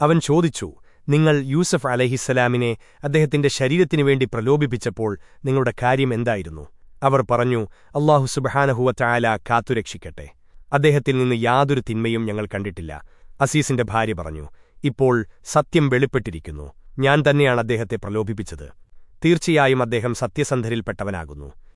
അവൻ ചോദിച്ചു നിങ്ങൾ യൂസഫ് അലഹിസലാമിനെ അദ്ദേഹത്തിന്റെ ശരീരത്തിനു വേണ്ടി പ്രലോഭിപ്പിച്ചപ്പോൾ നിങ്ങളുടെ കാര്യം എന്തായിരുന്നു? അവർ പറഞ്ഞു അള്ളാഹു സുബഹാനഹുവറ്റായാല കാത്തുരക്ഷിക്കട്ടെ. അദ്ദേഹത്തിൽ നിന്ന് യാതൊരു തിന്മയും ഞങ്ങൾ കണ്ടിട്ടില്ല. അസീസിന്റെ ഭാര്യ പറഞ്ഞു ഇപ്പോൾ സത്യം വെളിപ്പെട്ടിരിക്കുന്നു. ഞാൻ തന്നെയാണ് അദ്ദേഹത്തെ പ്രലോഭിപ്പിച്ചത്. തീർച്ചയായും അദ്ദേഹം സത്യസന്ധരിൽപ്പെട്ടവനാകുന്നു.